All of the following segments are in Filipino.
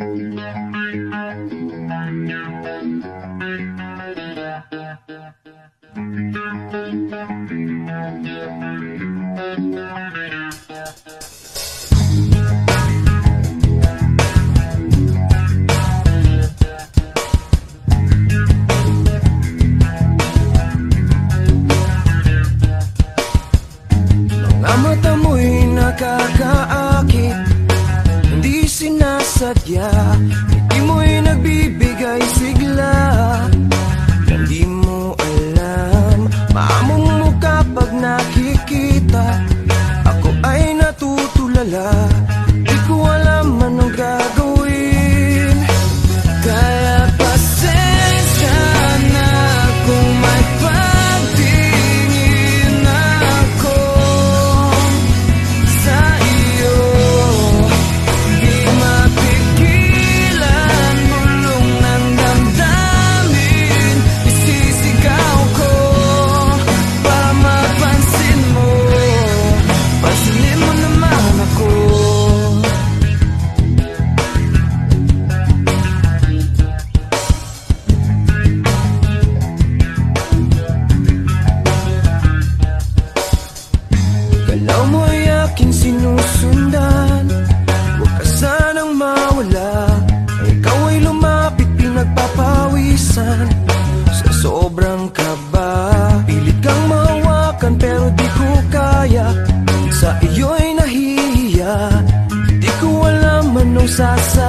Mga mata mo'y nakakaakit sadya Hindi mo'y nagbibigay sigla. Hindi mo alam Maamong mo kapag nakikita. Ako ay natutulala. I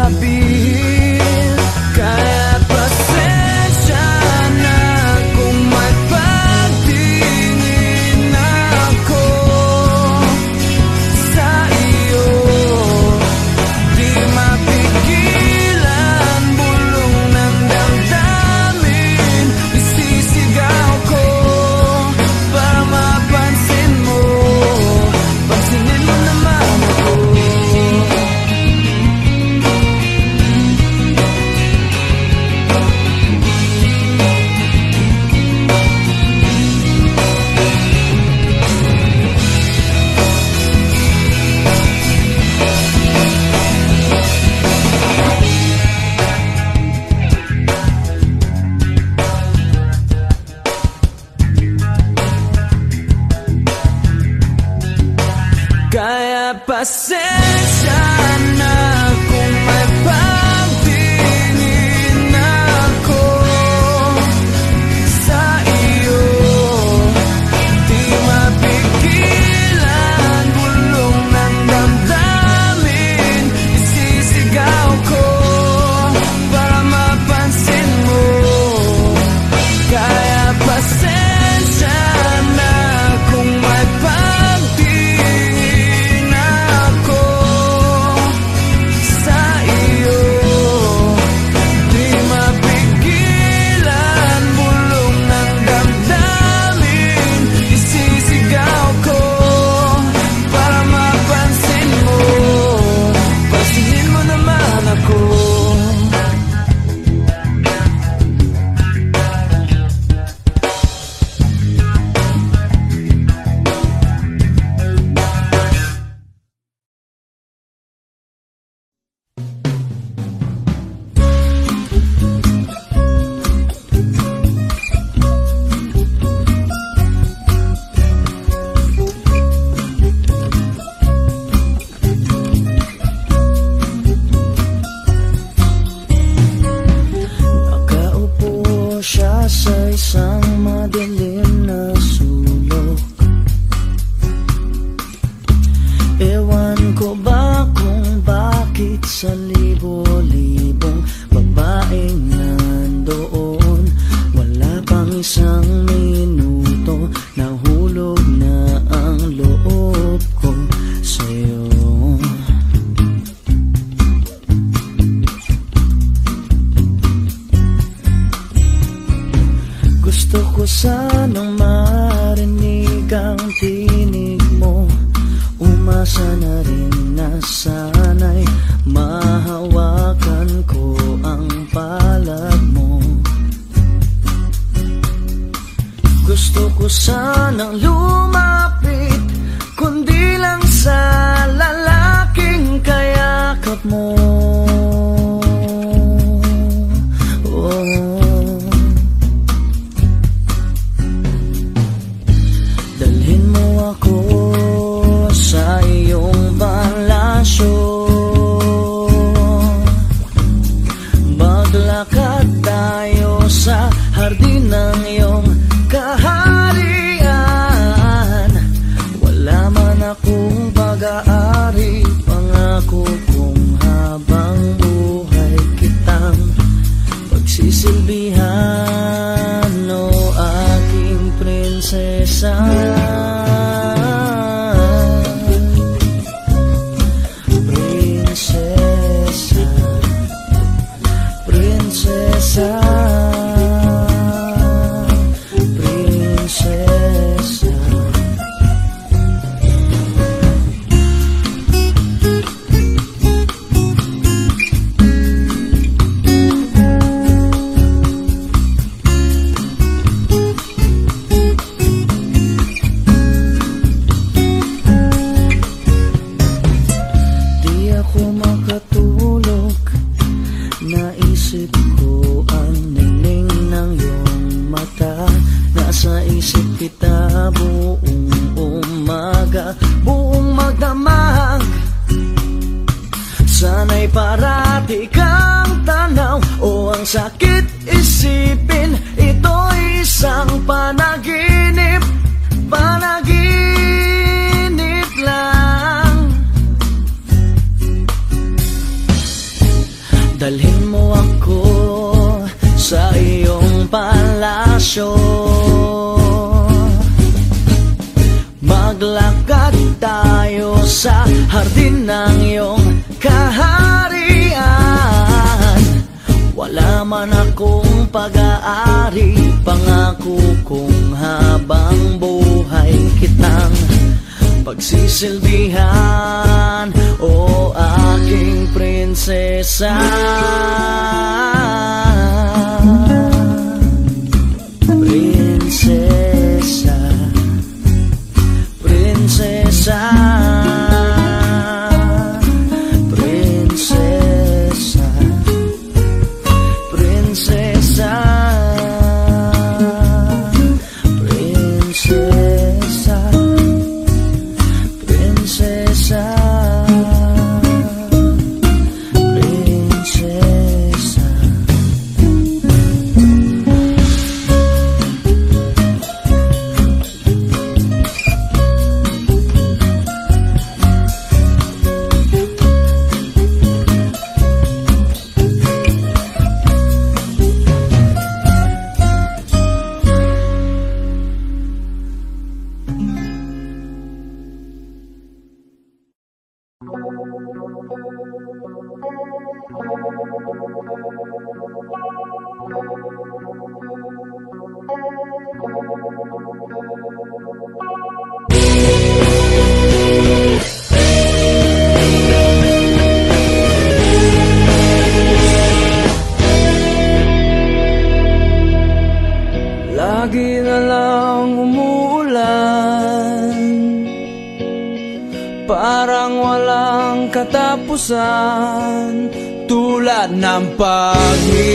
katapusan Tulad ng paghihirap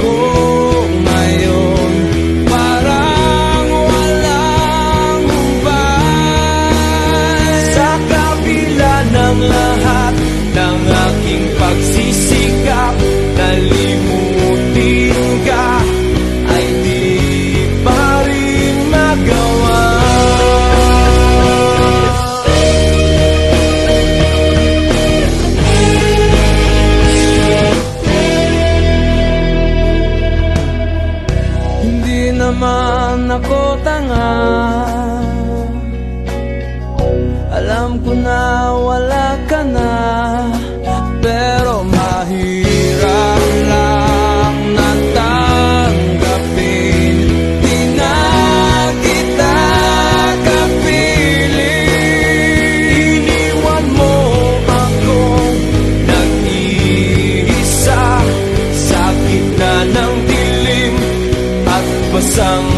ko isang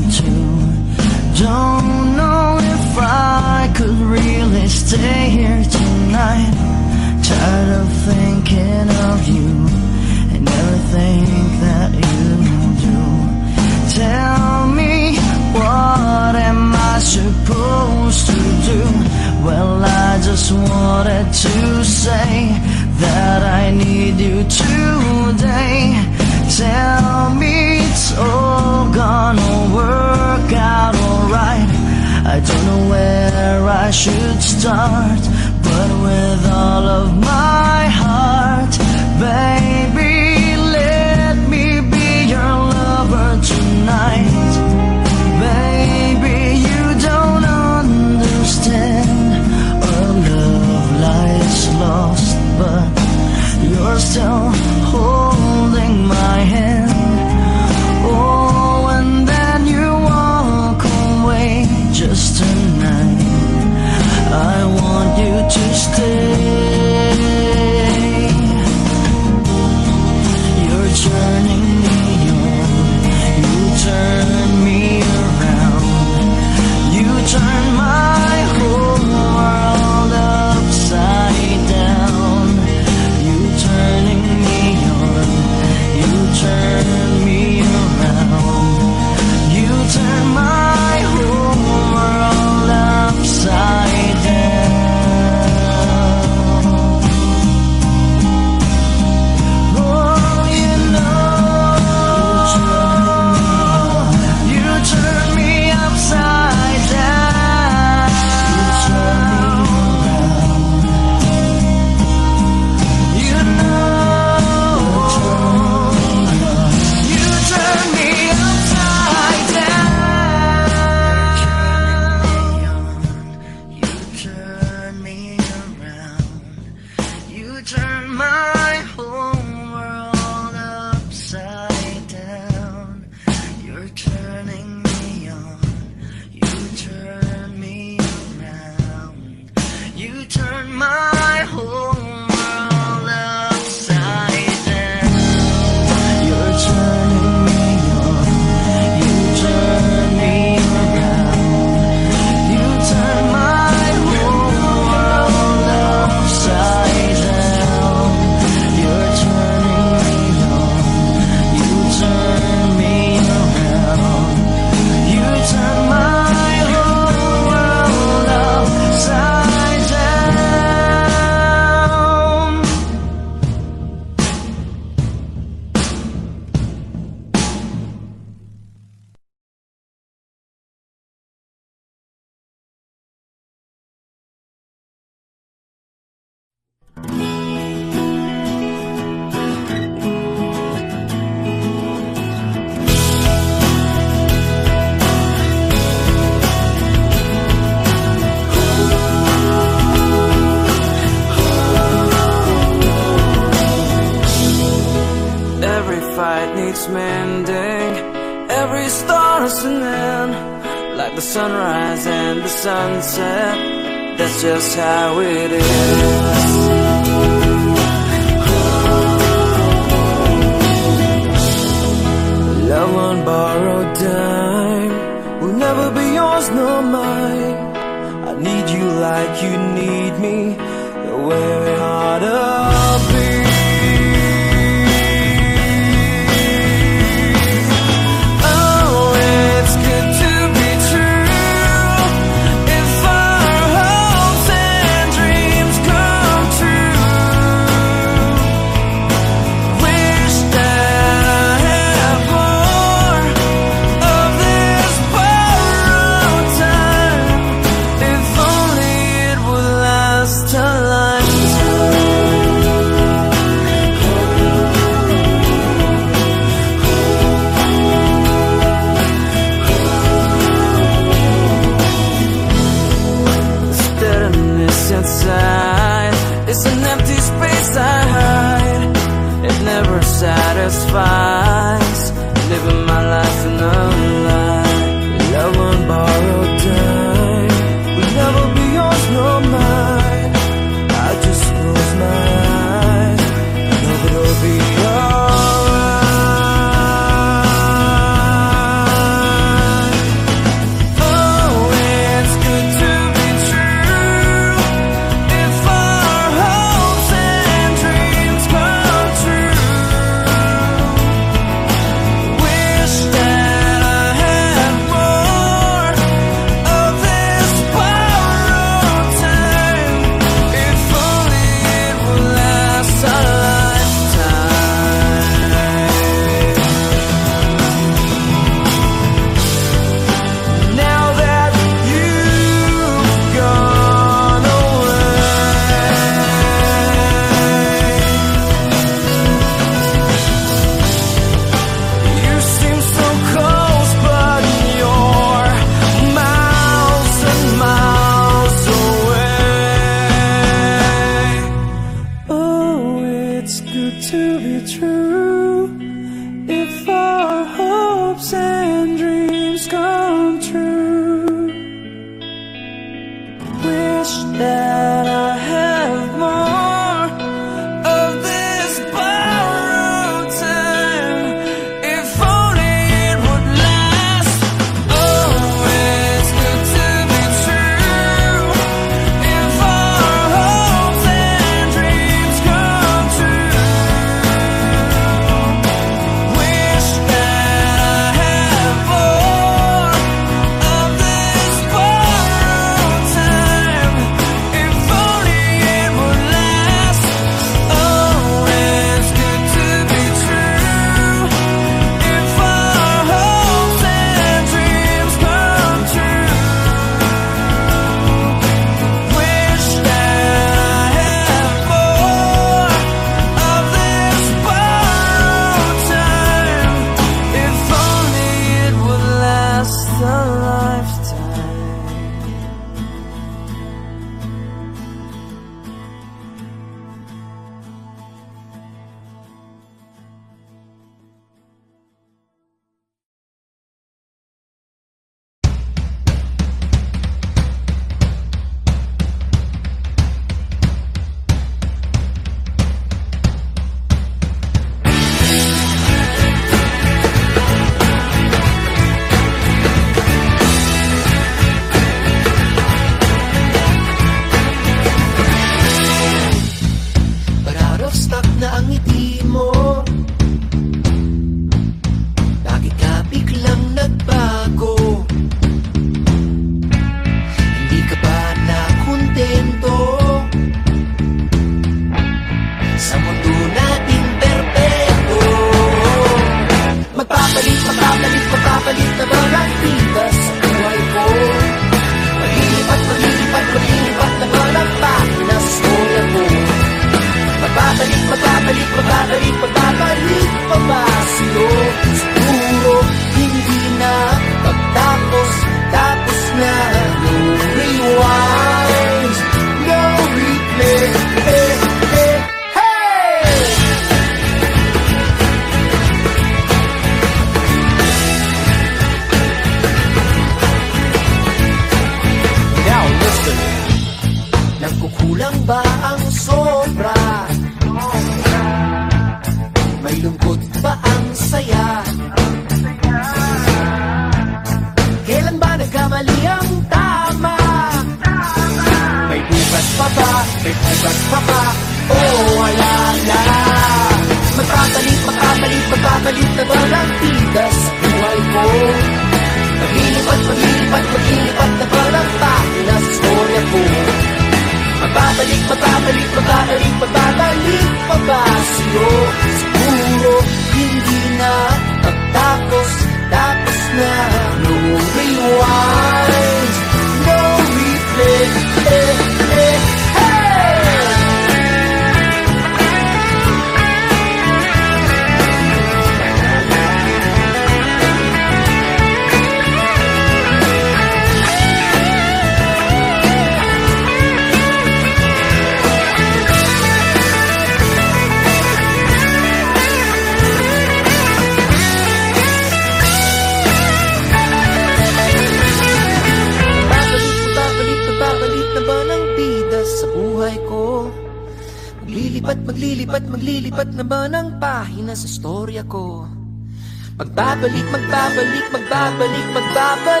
Magbabalik, magbabalik, magbabalik, magbabalik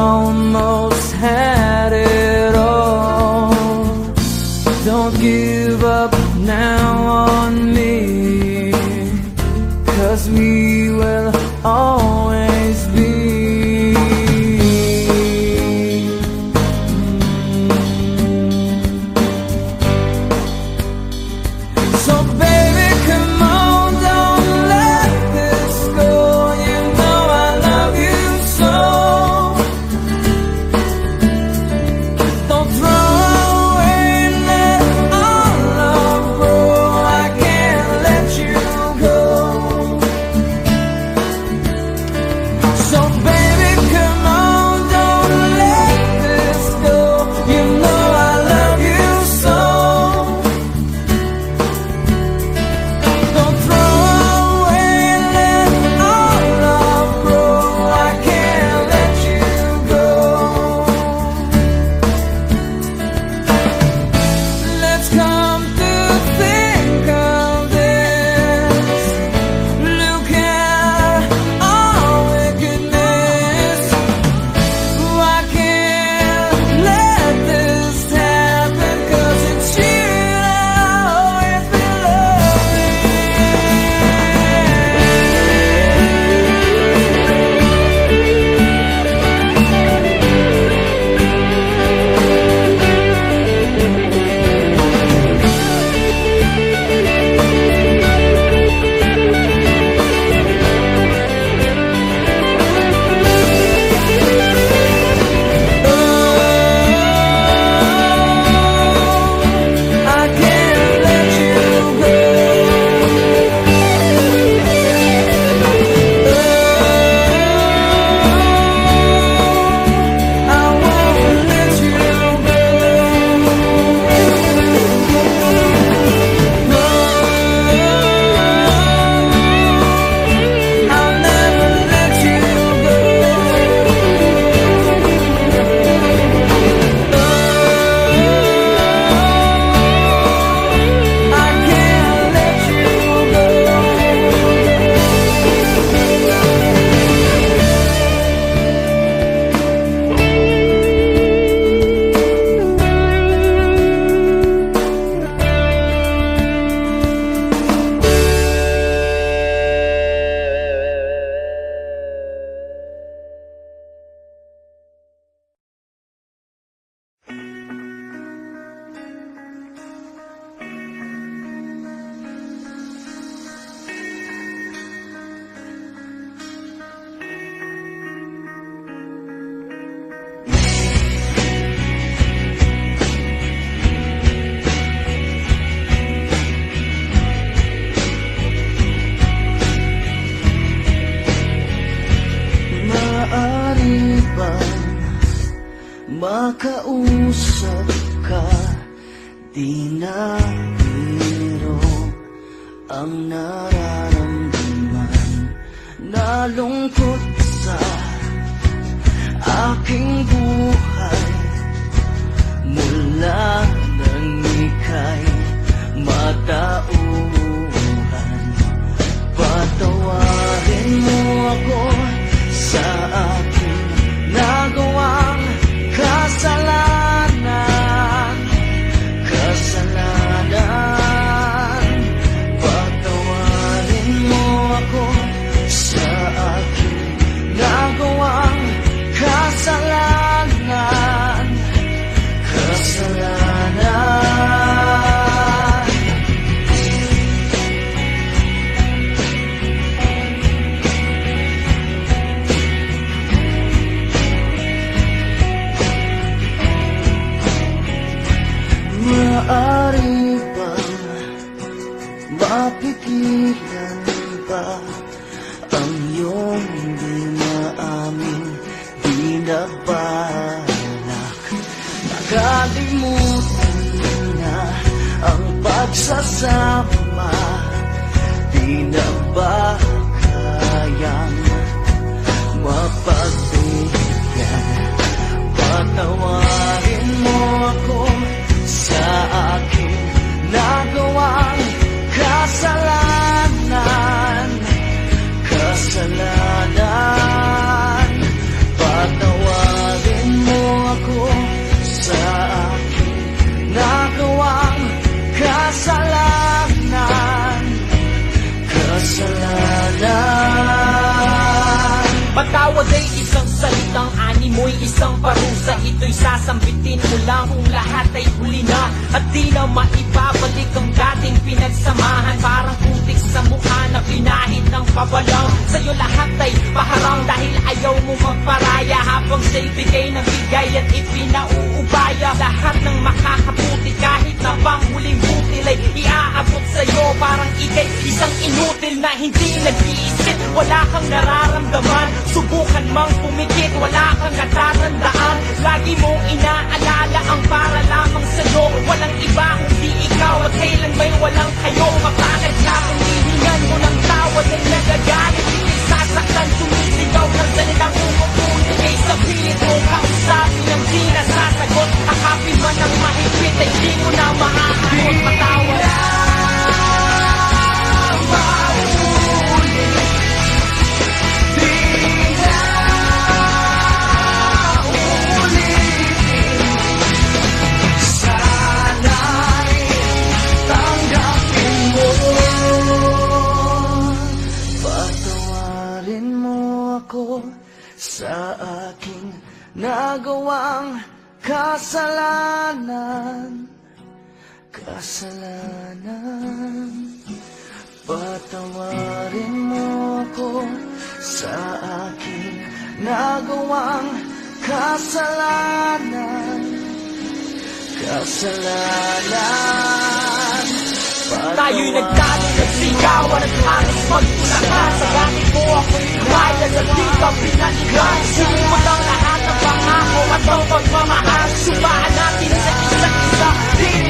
on Uh. Isang inutil na hindi nag-iisip. Wala kang nararamdaman. Subukan mang pumikit, wala kang natatandaan. Lagi mong inaalala ang para lamang sa'yo. Walang iba kundi ikaw. At kailan ba'y walang kayo? Mapalad ka kung hihingan mo ng tawad ay nagagalit. Sasaktan, sumisigaw ng salitang umuuli Kay sa pilit mo kausapin ang di nasasagot. Akapin man ang mahigpit ay di mo na maaakot Patawad ako sa aking nagawang kasalanan. Kasalanan Patawarin mo ako sa aking nagawang kasalanan. Kasalanan. Tayo'y nagtalo, nagsigawan at halos magtulakan Sa gamit mo ako'y lumayas at di ka pinaligan Sinimot ang lahat ng pangako at ang pagmamahal. Subaan natin sa isa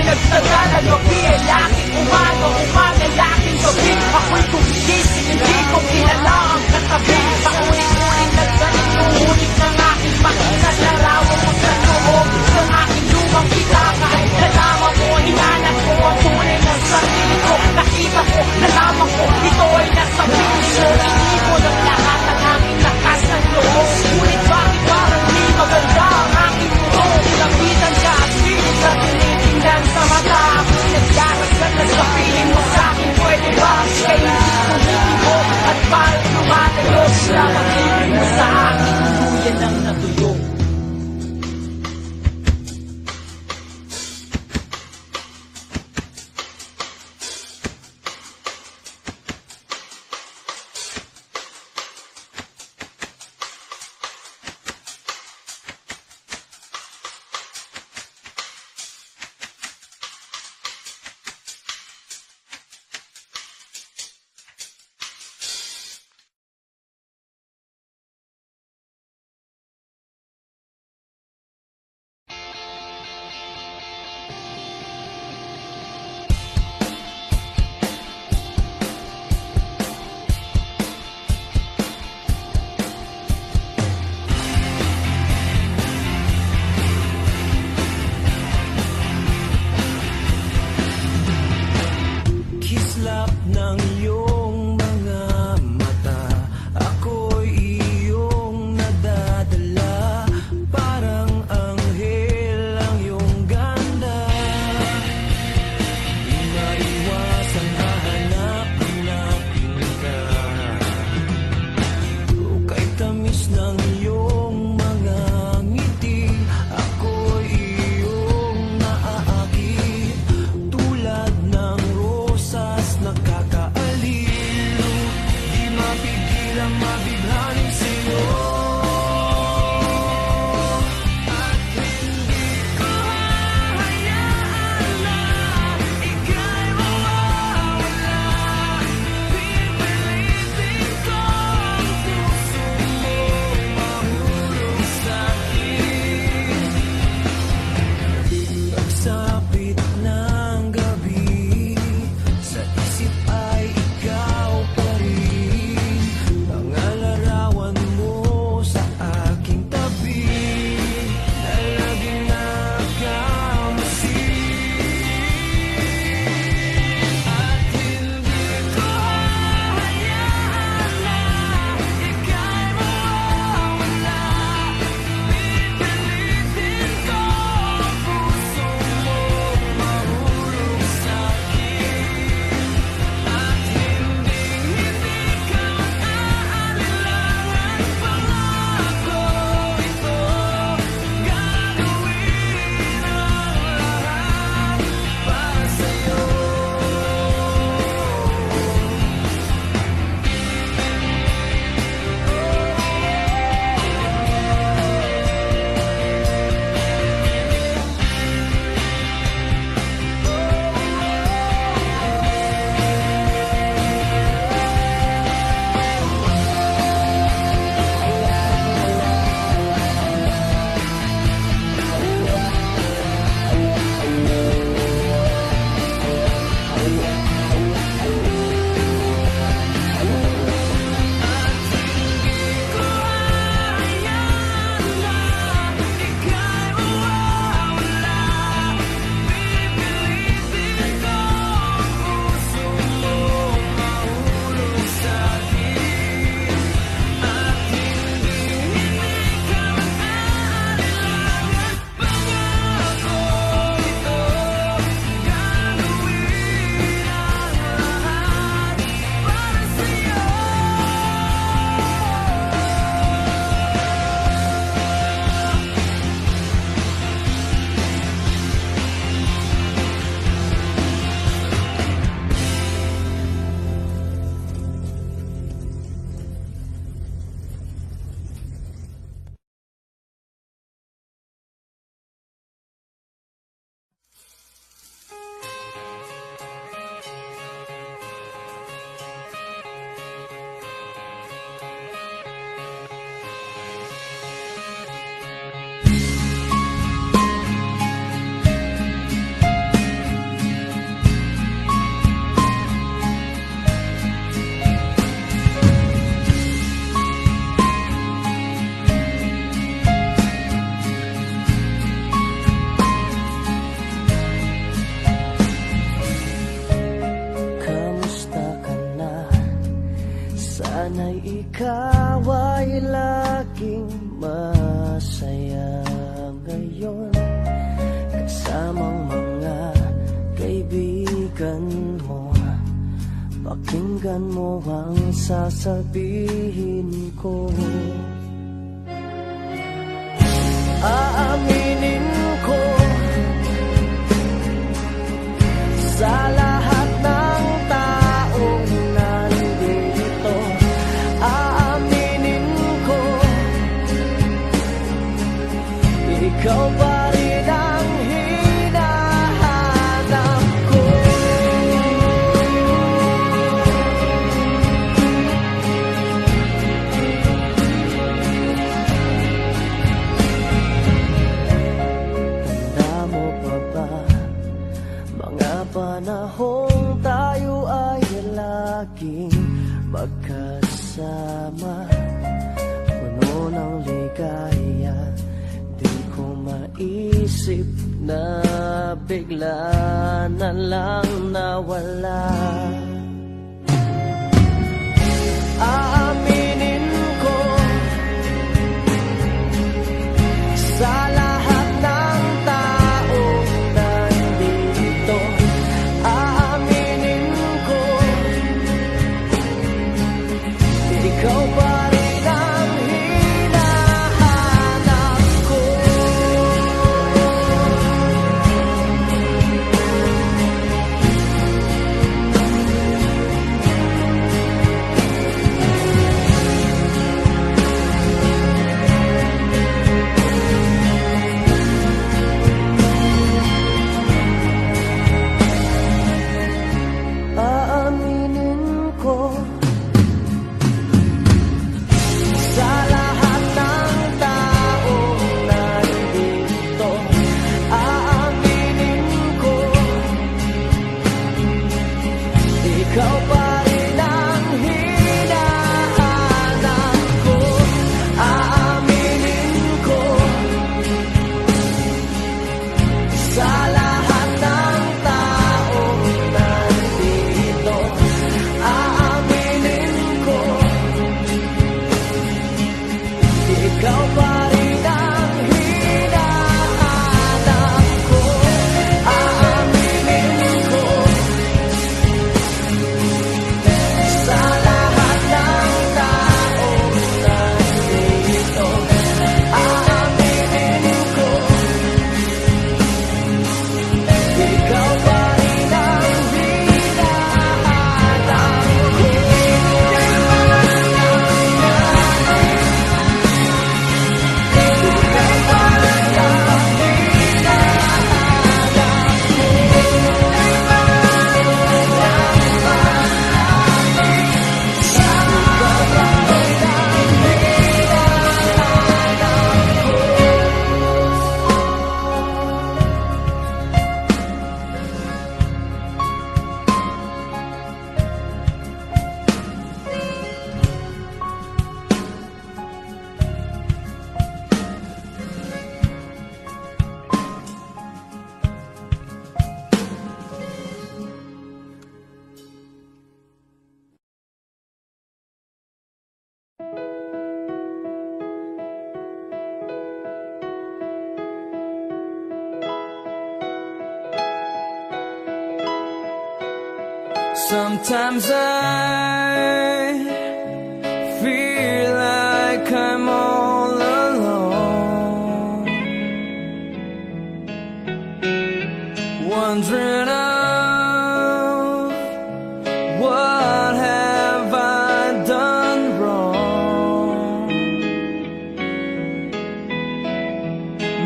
Ang gabi ay langit Umaga, umaga, langit gabi Ako'y kumigising, hindi ko kilala ang katabi. Paulit-ulit na ganito Ulit ng aking makina Larawan mo sa loob ng aking lumang pitaka Nalaman ko, hinanap ko ang tunay ng sarili ko. Nakita ko, nalaman ko, ito ay nasa piso. Inipon ang lahat ng aking lakas ng loob. Ngunit nagdarasal na sa piling Pwede ba? Kaya hindi mo At parang Sila pag-ibig sa akin. Tuluyan ang natuyo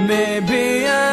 Maybe I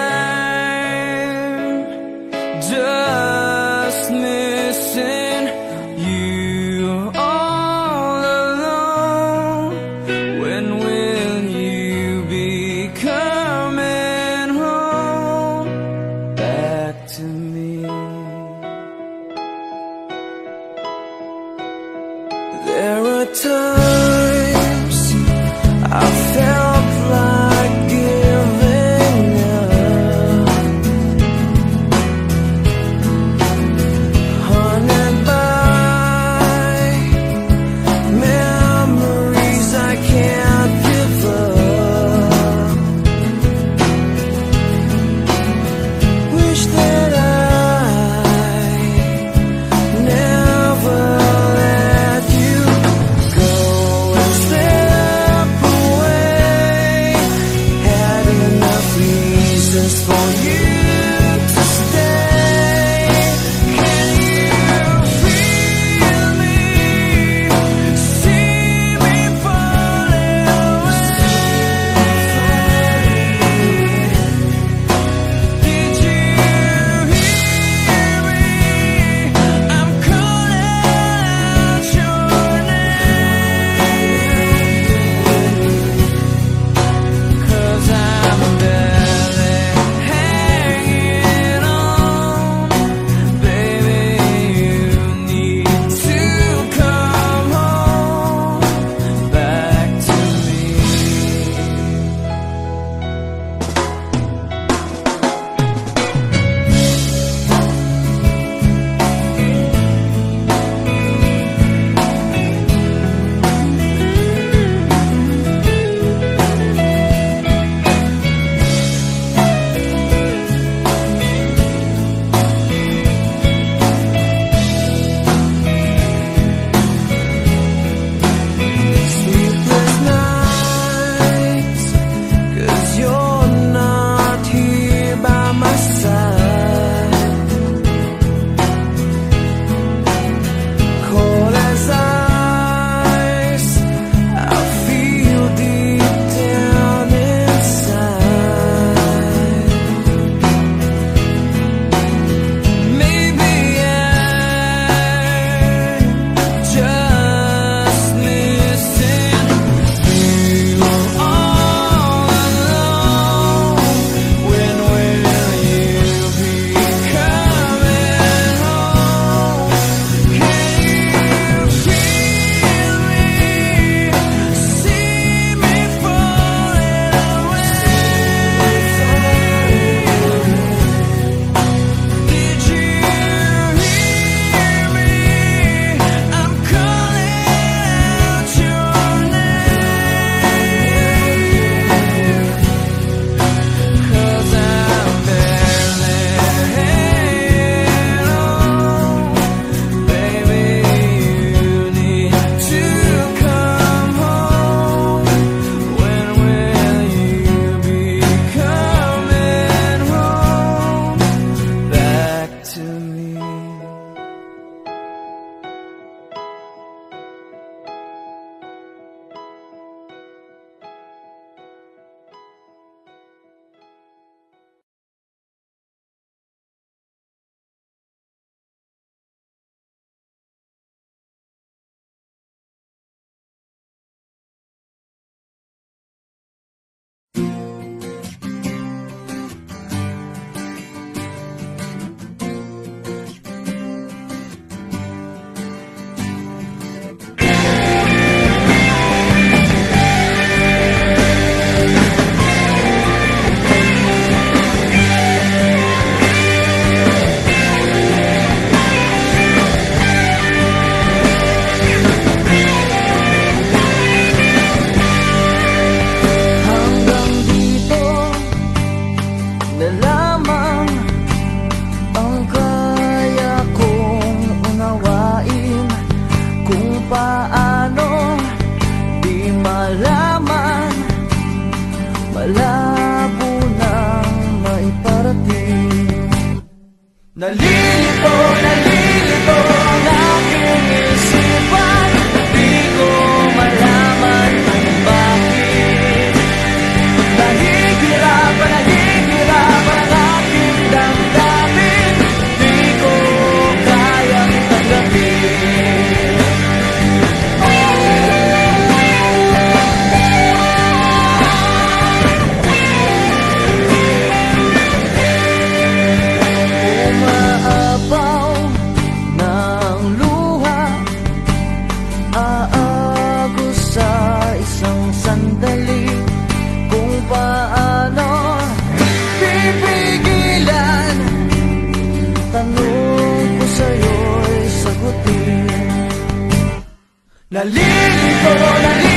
La lírico, la lírico.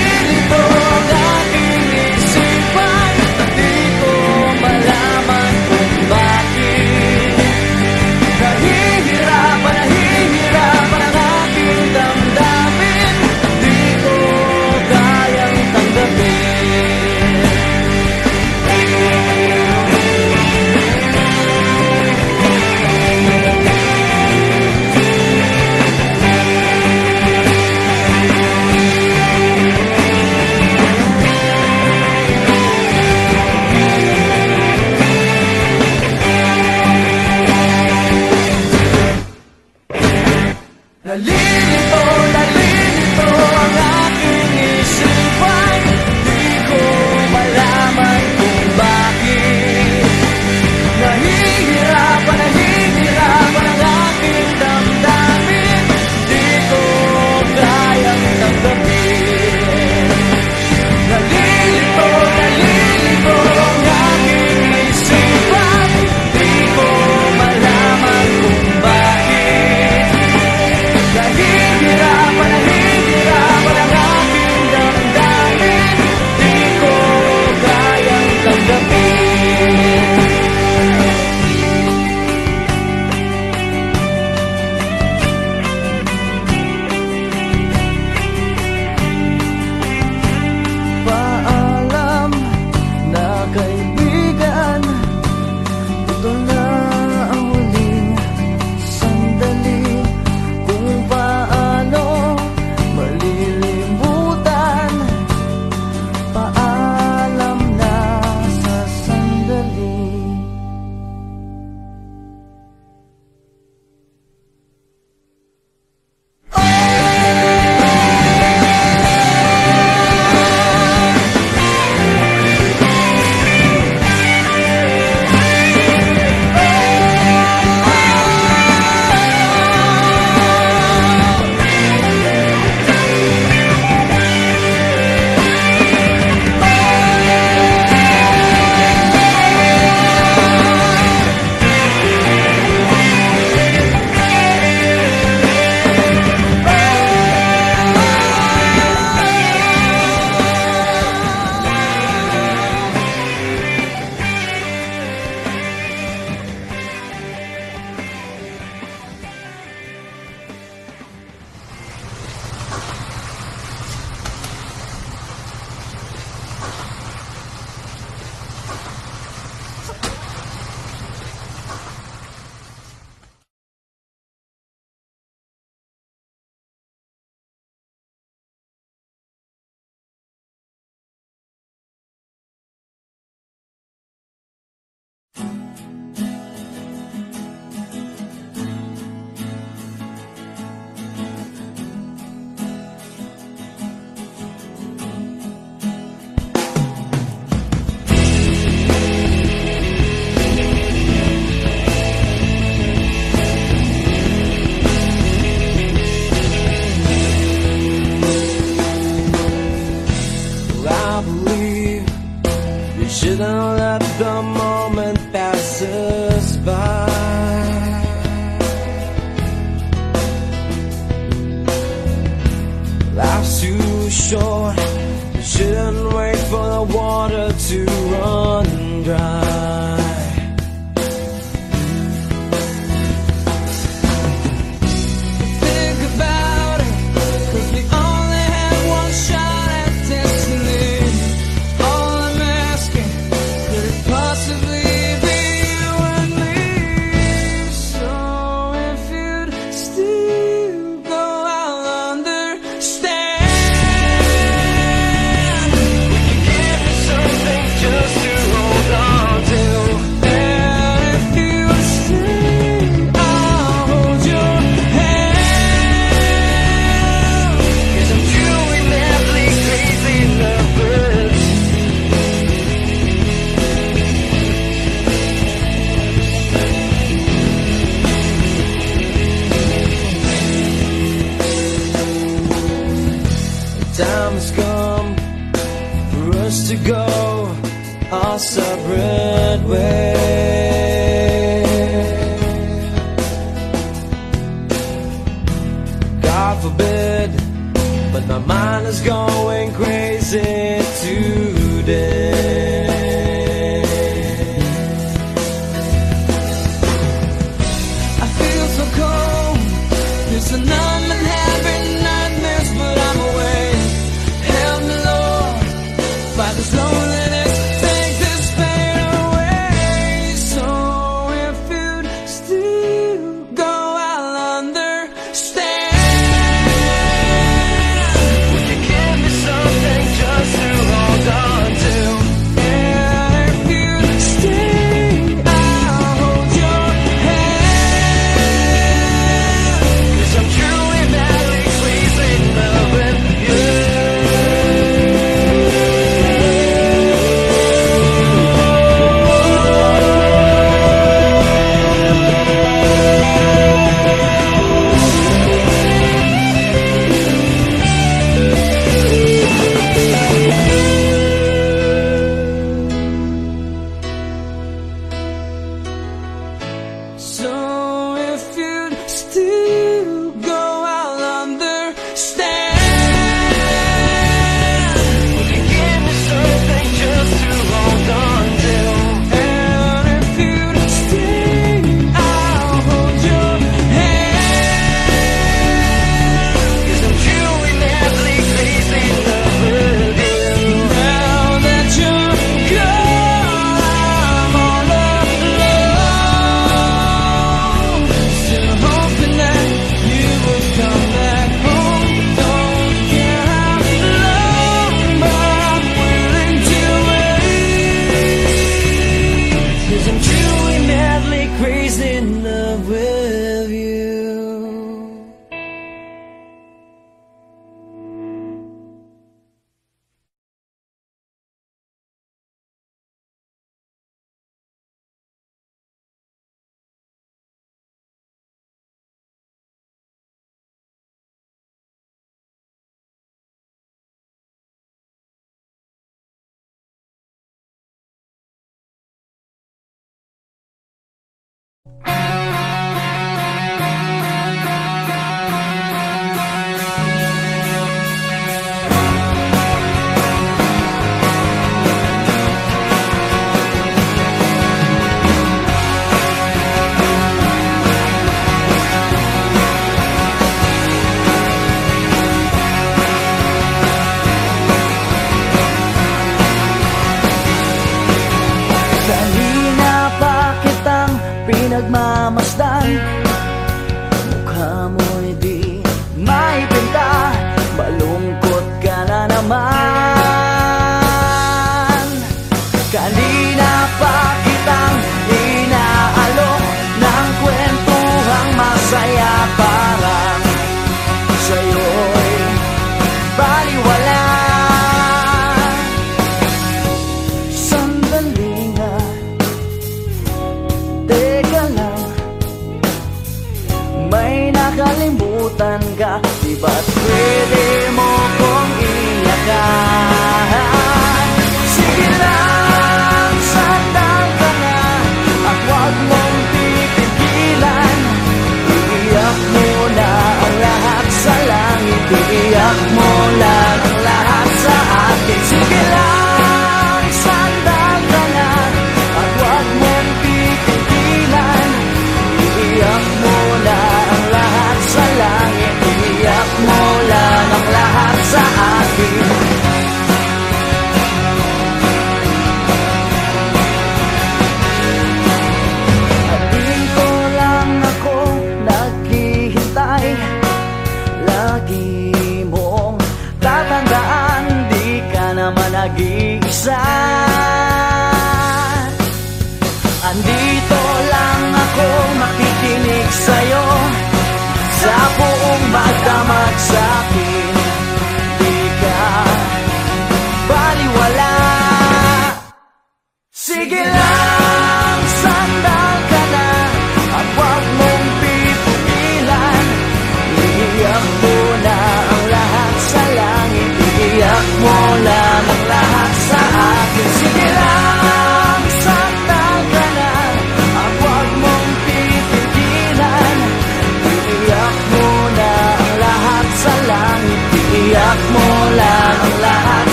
Oh,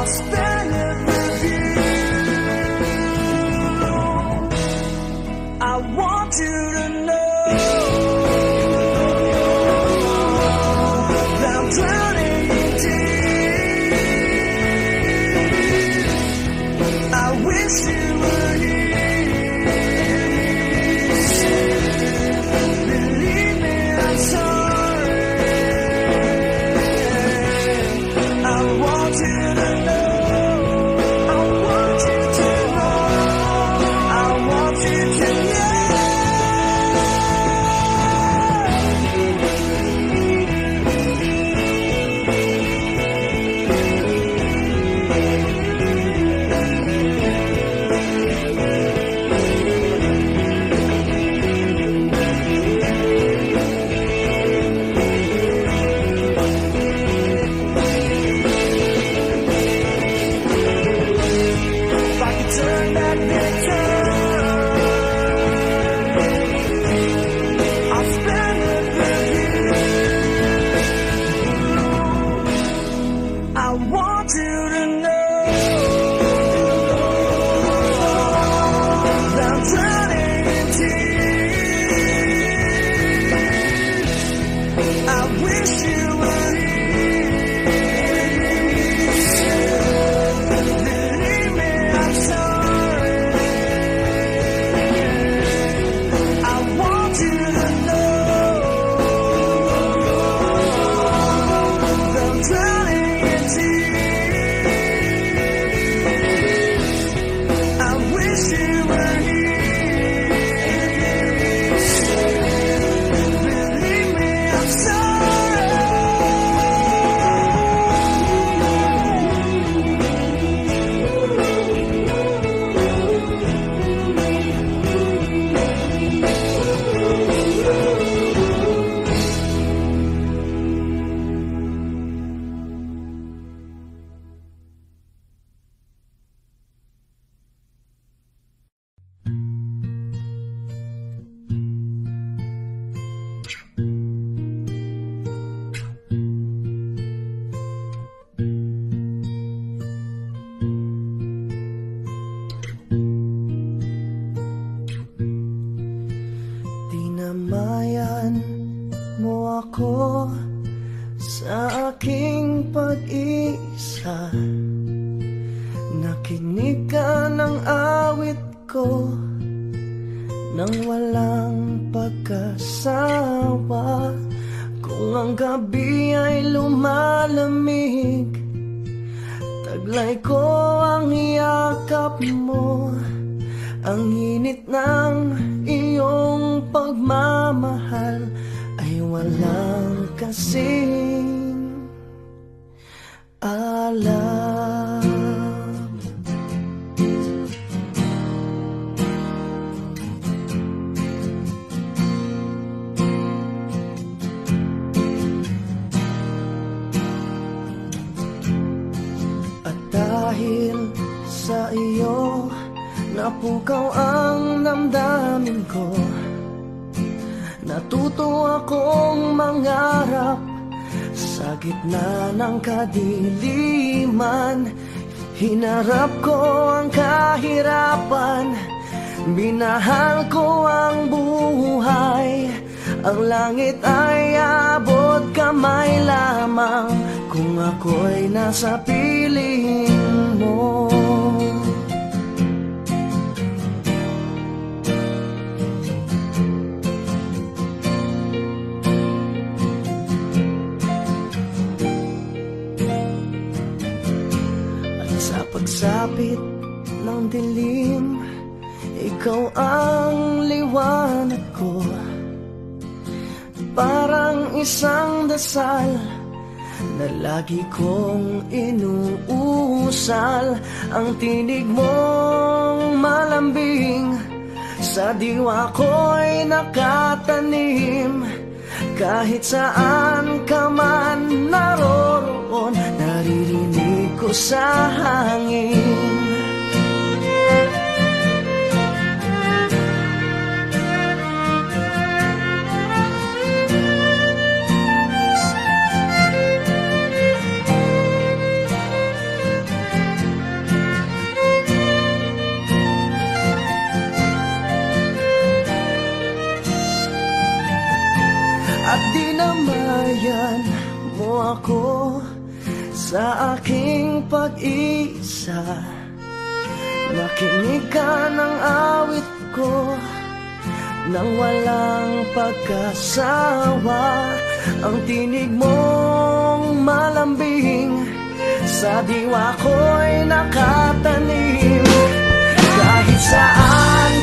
I'll stay. Ko Nang walang pagkasawa. Kung ang gabi ay lumalamig Taglay ko ang yakap mo. Ang init ng iyong pagmamahal Ay walang kasing alam Napukaw ang damdamin ko. Natuto akong mangarap Sa gitna ng kadiliman. Hinarap ko ang kahirapan Binahal ko ang buhay. Ang langit ay abot kamay lamang. Kung ako'y nasa piling pagsapit ng dilim Ikaw ang liwanag ko. Parang isang dasal Na lagi kong inuusal. Ang tinig mong malambing Sa diwa ko'y nakatanim. Kahit saan ka man naroroon Naririnig ko sa hangin. At dinamayan mo ako sa aking pag-isa Nakinig ka ng awit ko nang walang pagkasawa. Ang tinig mong malambing Sa diwa ko'y nakatanim. Kahit saan